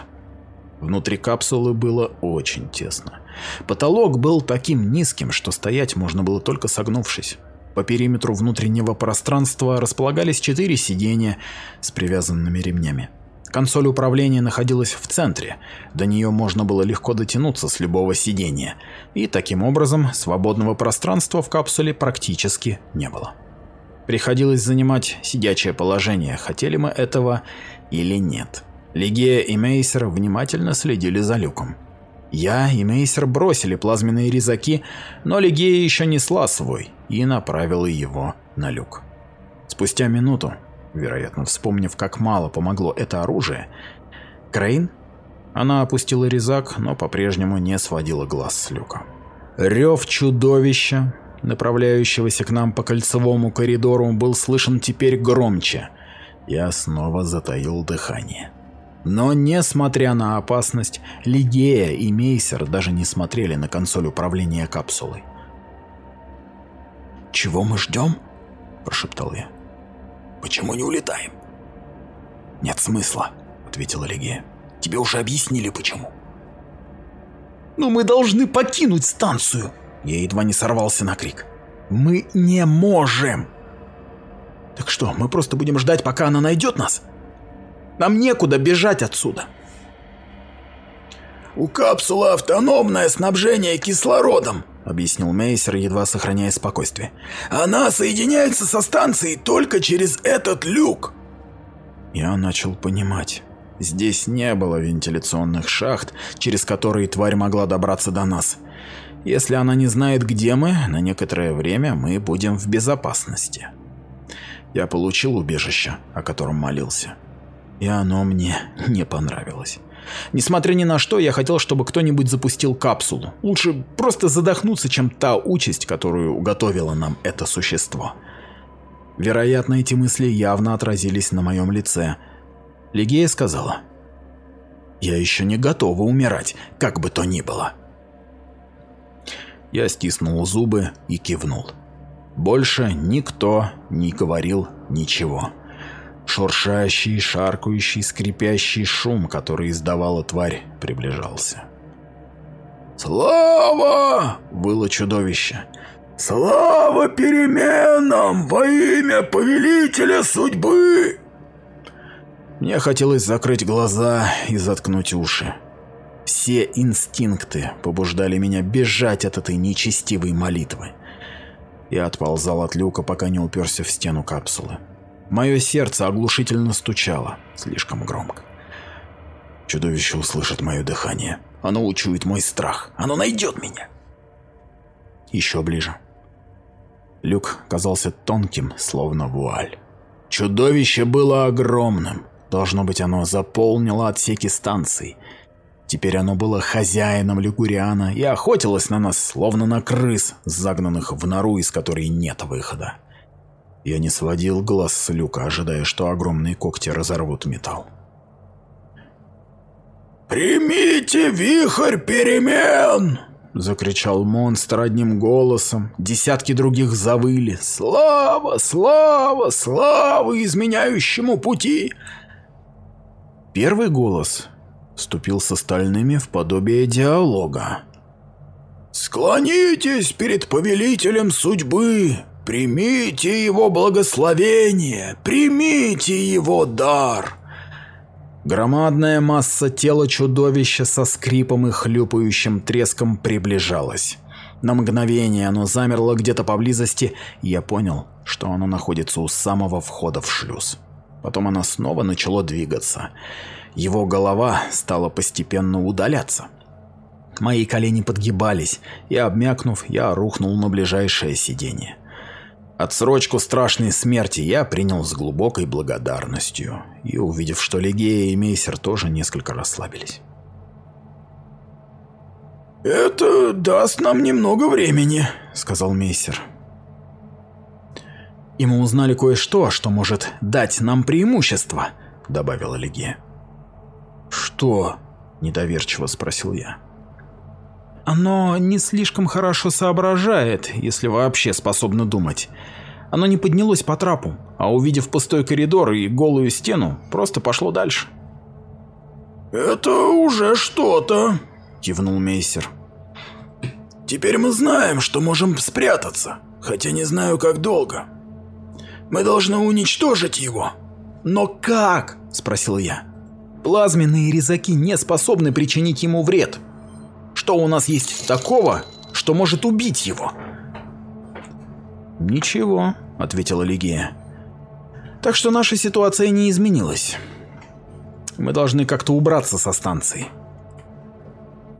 Внутри капсулы было очень тесно. Потолок был таким низким, что стоять можно было только согнувшись. По периметру внутреннего пространства располагались четыре сиденья с привязанными ремнями. Консоль управления находилась в центре, до нее можно было легко дотянуться с любого сидения, и таким образом свободного пространства в капсуле практически не было. Приходилось занимать сидячее положение, хотели мы этого или нет. Легия и Мейсер внимательно следили за люком. Я и Мейсер бросили плазменные резаки, но Легия еще несла свой и направила его на люк. Спустя минуту Вероятно, вспомнив, как мало помогло это оружие, Крейн? Она опустила резак, но по-прежнему не сводила глаз с люка. Рев чудовища, направляющегося к нам по кольцевому коридору, был слышен теперь громче. Я снова затаил дыхание. Но, несмотря на опасность, Лигея и Мейсер даже не смотрели на консоль управления капсулой. «Чего мы ждем?» – прошептал я. Почему не улетаем? Нет смысла, ответила Легия. Тебе уже объяснили почему. Но мы должны покинуть станцию. Я едва не сорвался на крик. Мы не можем. Так что, мы просто будем ждать, пока она найдет нас? Нам некуда бежать отсюда. У капсулы автономное снабжение кислородом, — объяснил Мейсер, едва сохраняя спокойствие. «Она соединяется со станцией только через этот люк!» Я начал понимать. Здесь не было вентиляционных шахт, через которые тварь могла добраться до нас. Если она не знает, где мы, на некоторое время мы будем в безопасности. Я получил убежище, о котором молился. И оно мне [LAUGHS] не понравилось. Несмотря ни на что, я хотел, чтобы кто-нибудь запустил капсулу. Лучше просто задохнуться, чем та участь, которую уготовило нам это существо. Вероятно, эти мысли явно отразились на моем лице. Лигея сказала, «Я еще не готова умирать, как бы то ни было». Я стиснул зубы и кивнул. Больше никто не говорил ничего. Шуршащий, шаркающий, скрипящий шум, который издавала тварь, приближался. «Слава!» — выло чудовище. «Слава переменам во имя повелителя судьбы!» Мне хотелось закрыть глаза и заткнуть уши. Все инстинкты побуждали меня бежать от этой нечестивой молитвы. Я отползал от люка, пока не уперся в стену капсулы. Мое сердце оглушительно стучало, слишком громко. Чудовище услышит мое дыхание. Оно учует мой страх. Оно найдет меня. Еще ближе. Люк казался тонким, словно вуаль. Чудовище было огромным. Должно быть, оно заполнило отсеки станций. Теперь оно было хозяином Лигуриана и охотилось на нас, словно на крыс, загнанных в нору, из которой нет выхода. Я не сводил глаз с люка, ожидая, что огромные когти разорвут металл. «Примите вихрь перемен!» — закричал монстр одним голосом. Десятки других завыли. «Слава! Слава! Слава изменяющему пути!» Первый голос вступил с остальными в подобие диалога. «Склонитесь перед повелителем судьбы, примите его благословение, примите его дар!» Громадная масса тела чудовища со скрипом и хлюпающим треском приближалась. На мгновение оно замерло где-то поблизости, и я понял, что оно находится у самого входа в шлюз. Потом оно снова начало двигаться. Его голова стала постепенно удаляться. Мои колени подгибались, и обмякнув, я рухнул на ближайшее сиденье. Отсрочку страшной смерти я принял с глубокой благодарностью, и увидев, что Легея и Мейсер тоже несколько расслабились. «Это даст нам немного времени», — сказал Мейсер. «И мы узнали кое-что, что может дать нам преимущество», — добавила Легея. «Что?» – недоверчиво спросил я. Оно не слишком хорошо соображает, если вообще способно думать. Оно не поднялось по трапу, а увидев пустой коридор и голую стену, просто пошло дальше. «Это уже что-то», – кивнул Мейсер. «Теперь мы знаем, что можем спрятаться, хотя не знаю, как долго. Мы должны уничтожить его». «Но как?» – спросил я. Плазменные резаки не способны причинить ему вред. Что у нас есть такого, что может убить его? Ничего, ответила Лигия. Так что наша ситуация не изменилась. Мы должны как-то убраться со станции.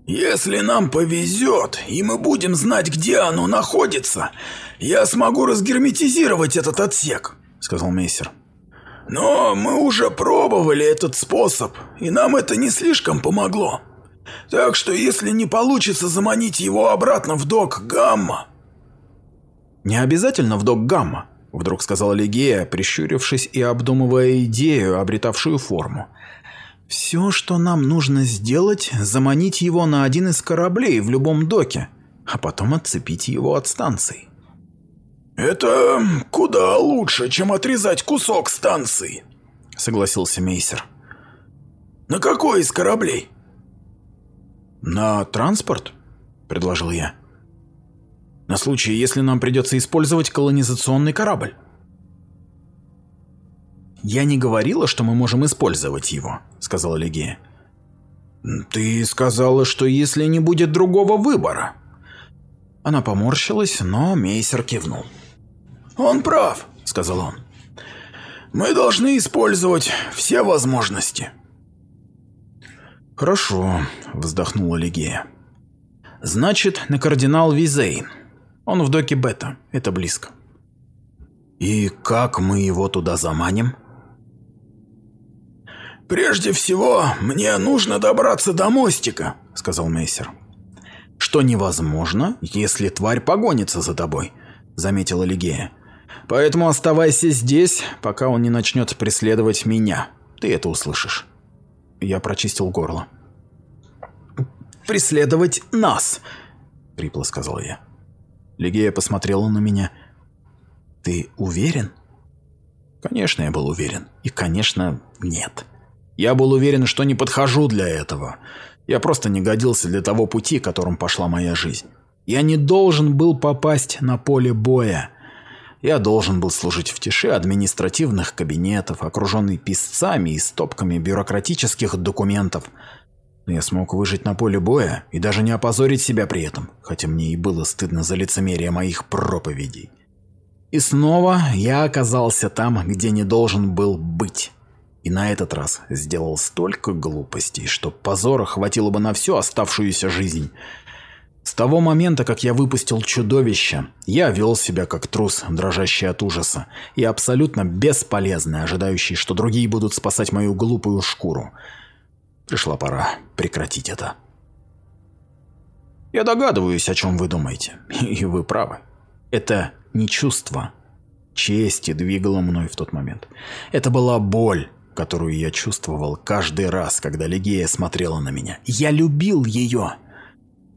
Если нам повезет, и мы будем знать, где оно находится, я смогу разгерметизировать этот отсек, сказал Мейсер. Но мы уже пробовали этот способ, и нам это не слишком помогло. Так что если не получится заманить его обратно в док Гамма... «Не обязательно в док Гамма», — вдруг сказала Лигея, прищурившись и обдумывая идею, обретавшую форму. «Все, что нам нужно сделать, заманить его на один из кораблей в любом доке, а потом отцепить его от станции». «Это куда лучше, чем отрезать кусок станции», — согласился Мейсер. «На какой из кораблей?» «На транспорт», — предложил я. «На случай, если нам придется использовать колонизационный корабль». «Я не говорила, что мы можем использовать его», — сказала Легия. «Ты сказала, что если не будет другого выбора». Она поморщилась, но Мейсер кивнул. «Он прав», — сказал он. «Мы должны использовать все возможности». «Хорошо», — вздохнула Лигея. «Значит, на кардинал Визейн. Он в доке Бета, это близко». «И как мы его туда заманим?» «Прежде всего, мне нужно добраться до мостика», — сказал Мейсер. «Что невозможно, если тварь погонится за тобой», — заметила Лигея. Поэтому оставайся здесь, пока он не начнет преследовать меня. Ты это услышишь. Я прочистил горло. «Преследовать нас!» — хрипло сказал я. Лигея посмотрела на меня. «Ты уверен?» Конечно, я был уверен. И, конечно, нет. Я был уверен, что не подхожу для этого. Я просто не годился для того пути, которым пошла моя жизнь. Я не должен был попасть на поле боя. Я должен был служить в тиши административных кабинетов, окруженный писцами и стопками бюрократических документов. Но я смог выжить на поле боя и даже не опозорить себя при этом, хотя мне и было стыдно за лицемерие моих проповедей. И снова я оказался там, где не должен был быть. И на этот раз сделал столько глупостей, что позора хватило бы на всю оставшуюся жизнь. С того момента, как я выпустил чудовище, я вел себя как трус, дрожащий от ужаса, и абсолютно бесполезный, ожидающий, что другие будут спасать мою глупую шкуру. Пришла пора прекратить это. Я догадываюсь, о чем вы думаете, [LAUGHS] и вы правы. Это не чувство чести двигало мной в тот момент. Это была боль, которую я чувствовал каждый раз, когда Легея смотрела на меня. Я любил ее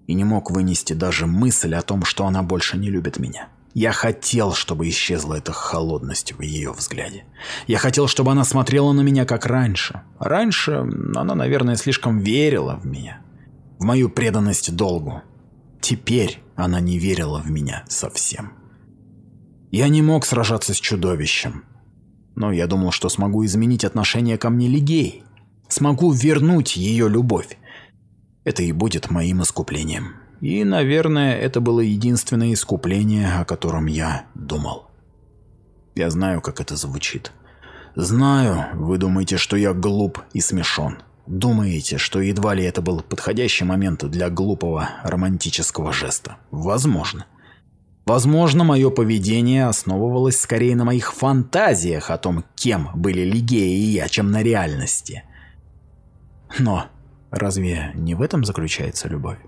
и не мог вынести даже мысль о том, что она больше не любит меня. Я хотел, чтобы исчезла эта холодность в ее взгляде. Я хотел, чтобы она смотрела на меня как раньше. Раньше она, наверное, слишком верила в меня. В мою преданность долгу. Теперь она не верила в меня совсем. Я не мог сражаться с чудовищем. Но я думал, что смогу изменить отношение ко мне Лигей. Смогу вернуть ее любовь. Это и будет моим искуплением. И, наверное, это было единственное искупление, о котором я думал. Я знаю, как это звучит. Знаю, вы думаете, что я глуп и смешон. Думаете, что едва ли это был подходящий момент для глупого романтического жеста. Возможно. Возможно, мое поведение основывалось скорее на моих фантазиях о том, кем были Лигея и я, чем на реальности. Но разве не в этом заключается любовь?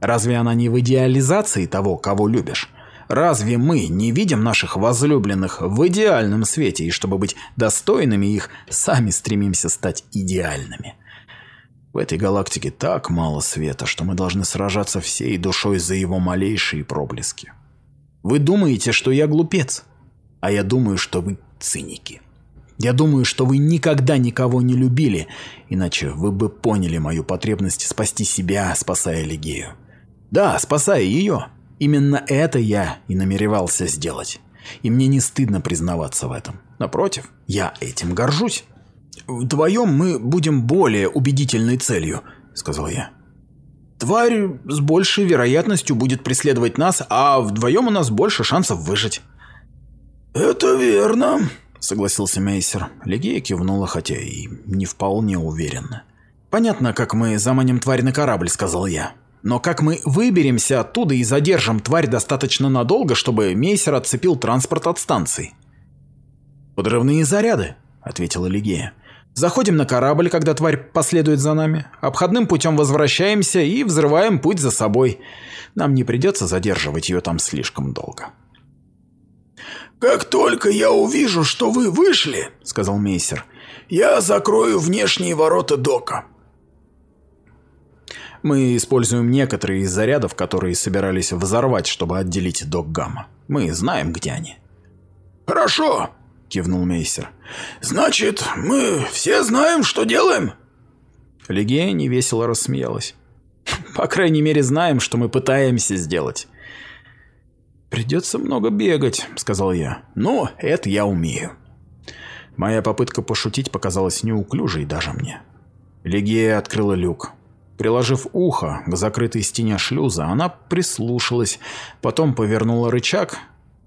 Разве она не в идеализации того, кого любишь? Разве мы не видим наших возлюбленных в идеальном свете, и чтобы быть достойными их, сами стремимся стать идеальными? В этой галактике так мало света, что мы должны сражаться всей душой за его малейшие проблески. Вы думаете, что я глупец, а я думаю, что вы циники. Я думаю, что вы никогда никого не любили, иначе вы бы поняли мою потребность спасти себя, спасая Легею. Да, спасая ее. Именно это я и намеревался сделать. И мне не стыдно признаваться в этом. Напротив, я этим горжусь. «Вдвоем мы будем более убедительной целью», — сказал я. «Тварь с большей вероятностью будет преследовать нас, а вдвоем у нас больше шансов выжить». «Это верно», — согласился Мейсер. Легея кивнула, хотя и не вполне уверенно. «Понятно, как мы заманим тварь на корабль», — сказал я. Но как мы выберемся оттуда и задержим тварь достаточно надолго, чтобы Мейсер отцепил транспорт от станции? «Подрывные заряды», — ответила Лигея. «Заходим на корабль, когда тварь последует за нами. Обходным путем возвращаемся и взрываем путь за собой. Нам не придется задерживать ее там слишком долго». «Как только я увижу, что вы вышли», — сказал Мейсер, — «я закрою внешние ворота дока. Мы используем некоторые из зарядов, которые собирались взорвать, чтобы отделить док Гамма. Мы знаем, где они. «Хорошо», — кивнул Мейсер. «Значит, мы все знаем, что делаем?» Легея невесело рассмеялась. «По крайней мере, знаем, что мы пытаемся сделать». «Придется много бегать», — сказал я. «Ну, это я умею». Моя попытка пошутить показалась неуклюжей даже мне. Легея открыла люк. Приложив ухо к закрытой стене шлюза, она прислушалась, потом повернула рычаг,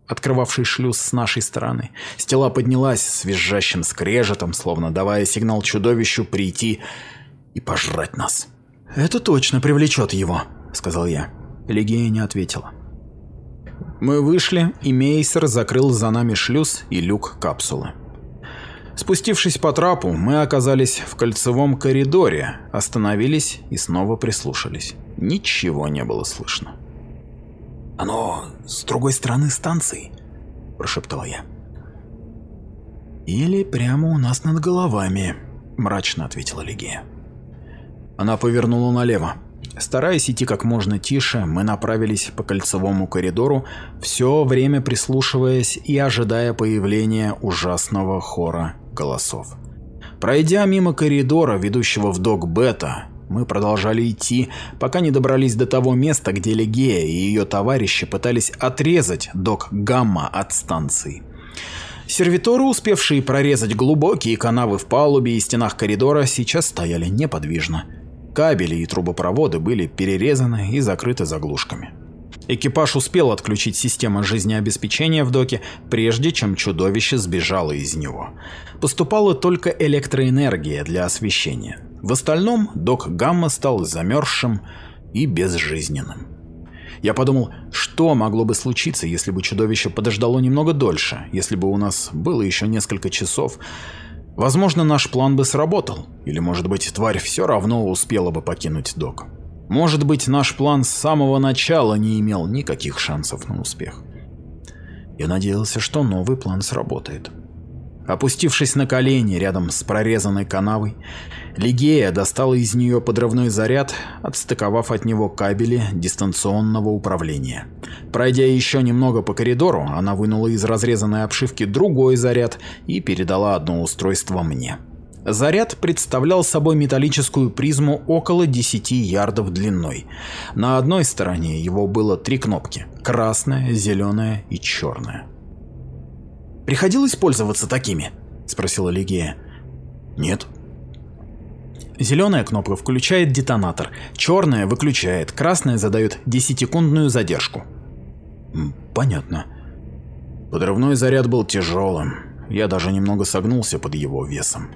открывавший шлюз с нашей стороны. Стела поднялась с визжащим скрежетом, словно давая сигнал чудовищу прийти и пожрать нас. «Это точно привлечет его», — сказал я. Легея не ответила. Мы вышли, и Мейсер закрыл за нами шлюз и люк капсулы. Спустившись по трапу, мы оказались в кольцевом коридоре, остановились и снова прислушались. Ничего не было слышно. «Оно с другой стороны станции», – прошептал я. «Или прямо у нас над головами», – мрачно ответила Лигия. Она повернула налево. Стараясь идти как можно тише, мы направились по кольцевому коридору, все время прислушиваясь и ожидая появления ужасного хора голосов. Пройдя мимо коридора, ведущего в док Бета, мы продолжали идти, пока не добрались до того места, где Легея и ее товарищи пытались отрезать док Гамма от станции. Сервиторы, успевшие прорезать глубокие канавы в палубе и стенах коридора, сейчас стояли неподвижно. Кабели и трубопроводы были перерезаны и закрыты заглушками. Экипаж успел отключить систему жизнеобеспечения в доке, прежде чем чудовище сбежало из него. Поступала только электроэнергия для освещения. В остальном док Гамма стал замерзшим и безжизненным. Я подумал, что могло бы случиться, если бы чудовище подождало немного дольше, если бы у нас было еще несколько часов. Возможно, наш план бы сработал, или, может быть, тварь все равно успела бы покинуть док. Может быть, наш план с самого начала не имел никаких шансов на успех. Я надеялся, что новый план сработает. Опустившись на колени рядом с прорезанной канавой, Лигея достала из нее подрывной заряд, отстыковав от него кабели дистанционного управления. Пройдя еще немного по коридору, она вынула из разрезанной обшивки другой заряд и передала одно устройство мне. Заряд представлял собой металлическую призму около 10 ярдов длиной. На одной стороне его было три кнопки – красная, зеленая и черная. «Приходилось пользоваться такими?» – спросила Лигия. «Нет». Зеленая кнопка включает детонатор, черная выключает, красная задает 10-секундную задержку. Понятно. Подрывной заряд был тяжелым. Я даже немного согнулся под его весом.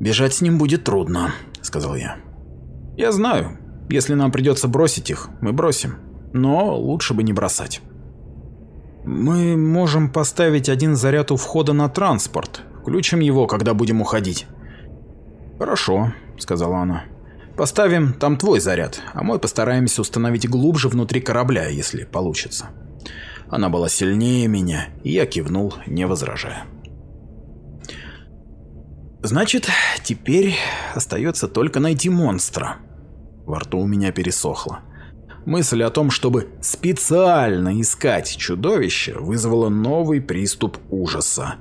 «Бежать с ним будет трудно», — сказал я. «Я знаю. Если нам придется бросить их, мы бросим. Но лучше бы не бросать». «Мы можем поставить один заряд у входа на транспорт. Включим его, когда будем уходить». «Хорошо», — сказала она. «Поставим там твой заряд, а мой постараемся установить глубже внутри корабля, если получится». Она была сильнее меня, и я кивнул, не возражая. Значит, теперь остается только найти монстра. Во рту у меня пересохло. Мысль о том, чтобы специально искать чудовище, вызвала новый приступ ужаса.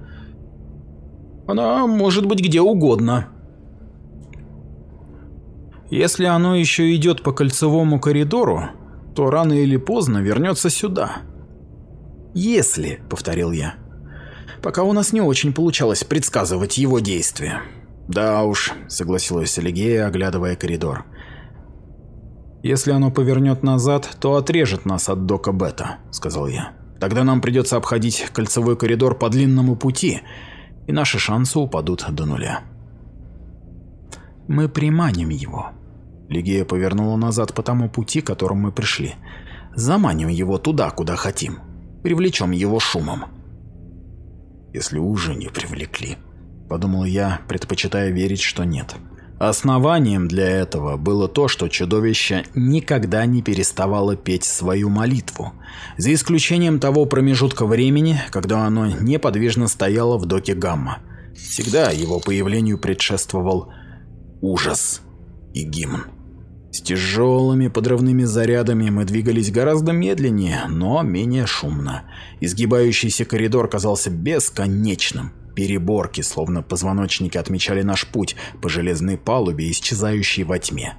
Она может быть где угодно. Если оно еще идет по кольцевому коридору, то рано или поздно вернется сюда. «Если», — повторил я, Пока у нас не очень получалось предсказывать его действия. Да уж, согласилась Элигея, оглядывая коридор. Если оно повернет назад, то отрежет нас от дока Бета, сказал я. Тогда нам придется обходить кольцевой коридор по длинному пути, и наши шансы упадут до нуля. Мы приманим его. Лигея повернула назад по тому пути, которым мы пришли. Заманим его туда, куда хотим. Привлечем его шумом если уже не привлекли. Подумал я, предпочитая верить, что нет. Основанием для этого было то, что чудовище никогда не переставало петь свою молитву, за исключением того промежутка времени, когда оно неподвижно стояло в доке Гамма. Всегда его появлению предшествовал ужас и гимн. С тяжелыми подрывными зарядами мы двигались гораздо медленнее, но менее шумно. Изгибающийся коридор казался бесконечным. Переборки, словно позвоночники, отмечали наш путь по железной палубе, исчезающей во тьме.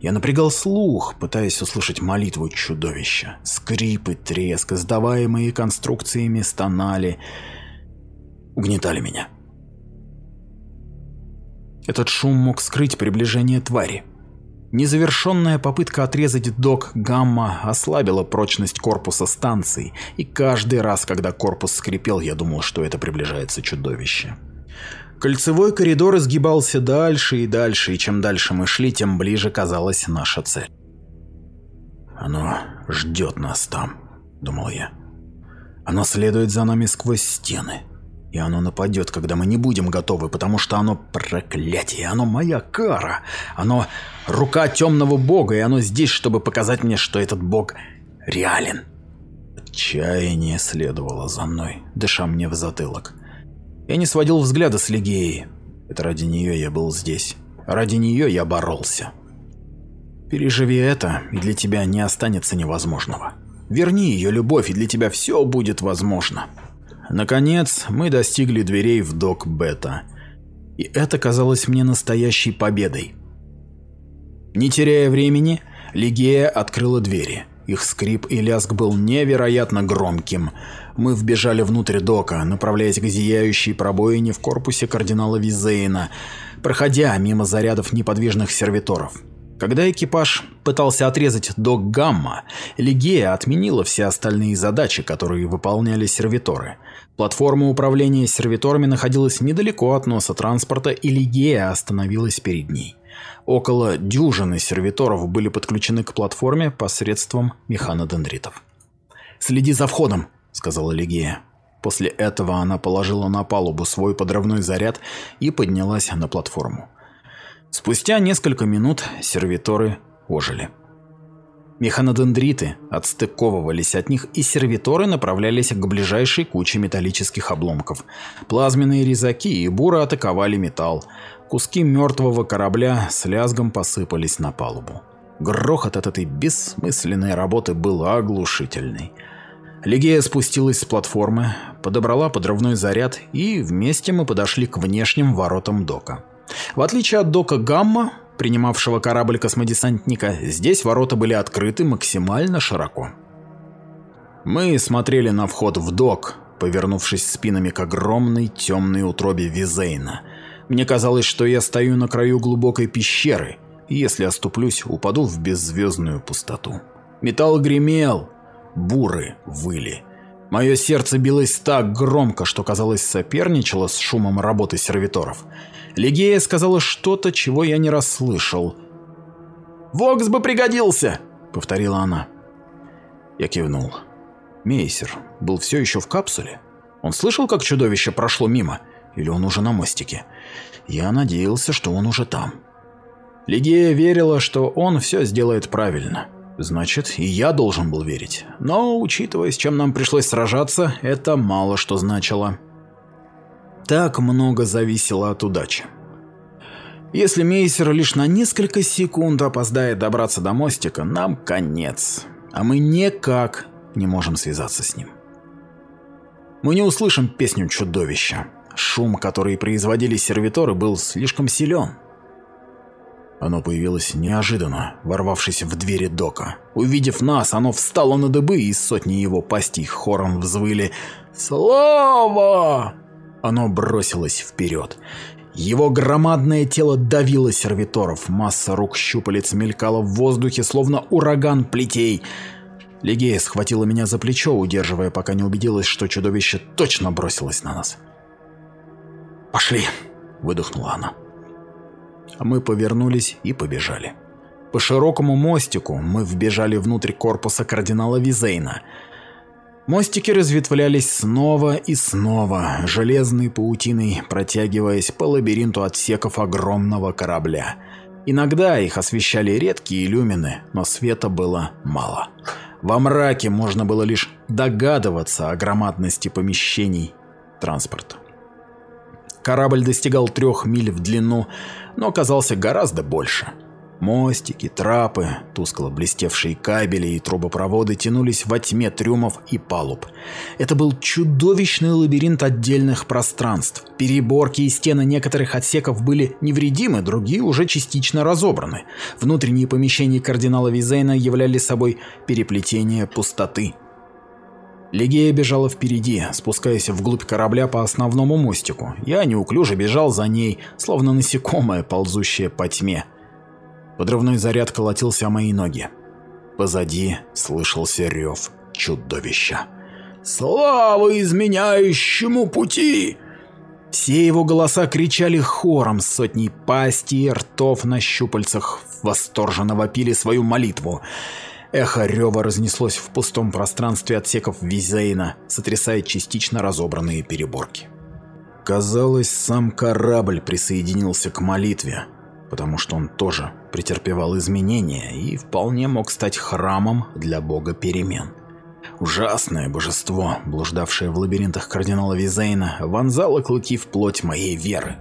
Я напрягал слух, пытаясь услышать молитву чудовища. Скрипы, треск, издаваемые конструкциями стонали, угнетали меня. Этот шум мог скрыть приближение твари. Незавершенная попытка отрезать док Гамма ослабила прочность корпуса станции, и каждый раз, когда корпус скрипел, я думал, что это приближается чудовище. Кольцевой коридор изгибался дальше и дальше, и чем дальше мы шли, тем ближе казалась наша цель. «Оно ждет нас там», — думал я. «Оно следует за нами сквозь стены». И оно нападет, когда мы не будем готовы, потому что оно проклятие, оно моя кара. Оно рука темного бога, и оно здесь, чтобы показать мне, что этот бог реален. Отчаяние следовало за мной, дыша мне в затылок. Я не сводил взгляда с Лигеей. Это ради нее я был здесь. Ради нее я боролся. Переживи это, и для тебя не останется невозможного. Верни ее любовь, и для тебя все будет возможно. Наконец, мы достигли дверей в док Бета. И это казалось мне настоящей победой. Не теряя времени, Лигея открыла двери. Их скрип и лязг был невероятно громким. Мы вбежали внутрь дока, направляясь к зияющей пробоине в корпусе кардинала Визейна, проходя мимо зарядов неподвижных сервиторов. Когда экипаж пытался отрезать док Гамма, Лигея отменила все остальные задачи, которые выполняли сервиторы. Платформа управления сервиторами находилась недалеко от носа транспорта, и Лигея остановилась перед ней. Около дюжины сервиторов были подключены к платформе посредством механодендритов. «Следи за входом», — сказала Лигея. После этого она положила на палубу свой подрывной заряд и поднялась на платформу. Спустя несколько минут сервиторы ожили. Механодендриты отстыковывались от них, и сервиторы направлялись к ближайшей куче металлических обломков. Плазменные резаки и буры атаковали металл. Куски мертвого корабля с лязгом посыпались на палубу. Грохот от этой бессмысленной работы был оглушительный. Легея спустилась с платформы, подобрала подрывной заряд, и вместе мы подошли к внешним воротам дока. В отличие от дока Гамма, принимавшего корабль космодесантника, здесь ворота были открыты максимально широко. Мы смотрели на вход в док, повернувшись спинами к огромной темной утробе Визейна. Мне казалось, что я стою на краю глубокой пещеры, и если оступлюсь, упаду в беззвездную пустоту. Металл гремел, буры выли. Мое сердце билось так громко, что, казалось, соперничало с шумом работы сервиторов. Лигея сказала что-то, чего я не расслышал. «Вокс бы пригодился!» — повторила она. Я кивнул. Мейсер был все еще в капсуле. Он слышал, как чудовище прошло мимо? Или он уже на мостике? Я надеялся, что он уже там. Лигея верила, что он все сделает правильно. Значит, и я должен был верить. Но, учитывая, с чем нам пришлось сражаться, это мало что значило. Так много зависело от удачи. Если Мейсер лишь на несколько секунд опоздает добраться до мостика, нам конец. А мы никак не можем связаться с ним. Мы не услышим песню чудовища. Шум, который производили сервиторы, был слишком силен. Оно появилось неожиданно, ворвавшись в двери дока. Увидев нас, оно встало на дыбы, и сотни его пастей хором взвыли «Слава!». Оно бросилось вперед. Его громадное тело давило сервиторов, масса рук щупалец мелькала в воздухе, словно ураган плетей. Легея схватила меня за плечо, удерживая, пока не убедилась, что чудовище точно бросилось на нас. «Пошли!» – выдохнула она. А мы повернулись и побежали. По широкому мостику мы вбежали внутрь корпуса кардинала Визейна – Мостики разветвлялись снова и снова, железной паутиной протягиваясь по лабиринту отсеков огромного корабля. Иногда их освещали редкие иллюмины, но света было мало. Во мраке можно было лишь догадываться о громадности помещений транспорта. Корабль достигал трех миль в длину, но оказался гораздо больше – Мостики, трапы, тускло блестевшие кабели и трубопроводы тянулись во тьме трюмов и палуб. Это был чудовищный лабиринт отдельных пространств. Переборки и стены некоторых отсеков были невредимы, другие уже частично разобраны. Внутренние помещения кардинала Визейна являли собой переплетение пустоты. Легея бежала впереди, спускаясь вглубь корабля по основному мостику. Я неуклюже бежал за ней, словно насекомое, ползущее по тьме. Подрывной заряд колотился о мои ноги. Позади слышался рев чудовища. «Слава изменяющему пути!» Все его голоса кричали хором сотней пастей и ртов на щупальцах, восторженно вопили свою молитву. Эхо рева разнеслось в пустом пространстве отсеков Визейна, сотрясая частично разобранные переборки. Казалось, сам корабль присоединился к молитве, потому что он тоже претерпевал изменения и вполне мог стать храмом для бога перемен. Ужасное божество, блуждавшее в лабиринтах кардинала Визейна, вонзало клыки в плоть моей веры.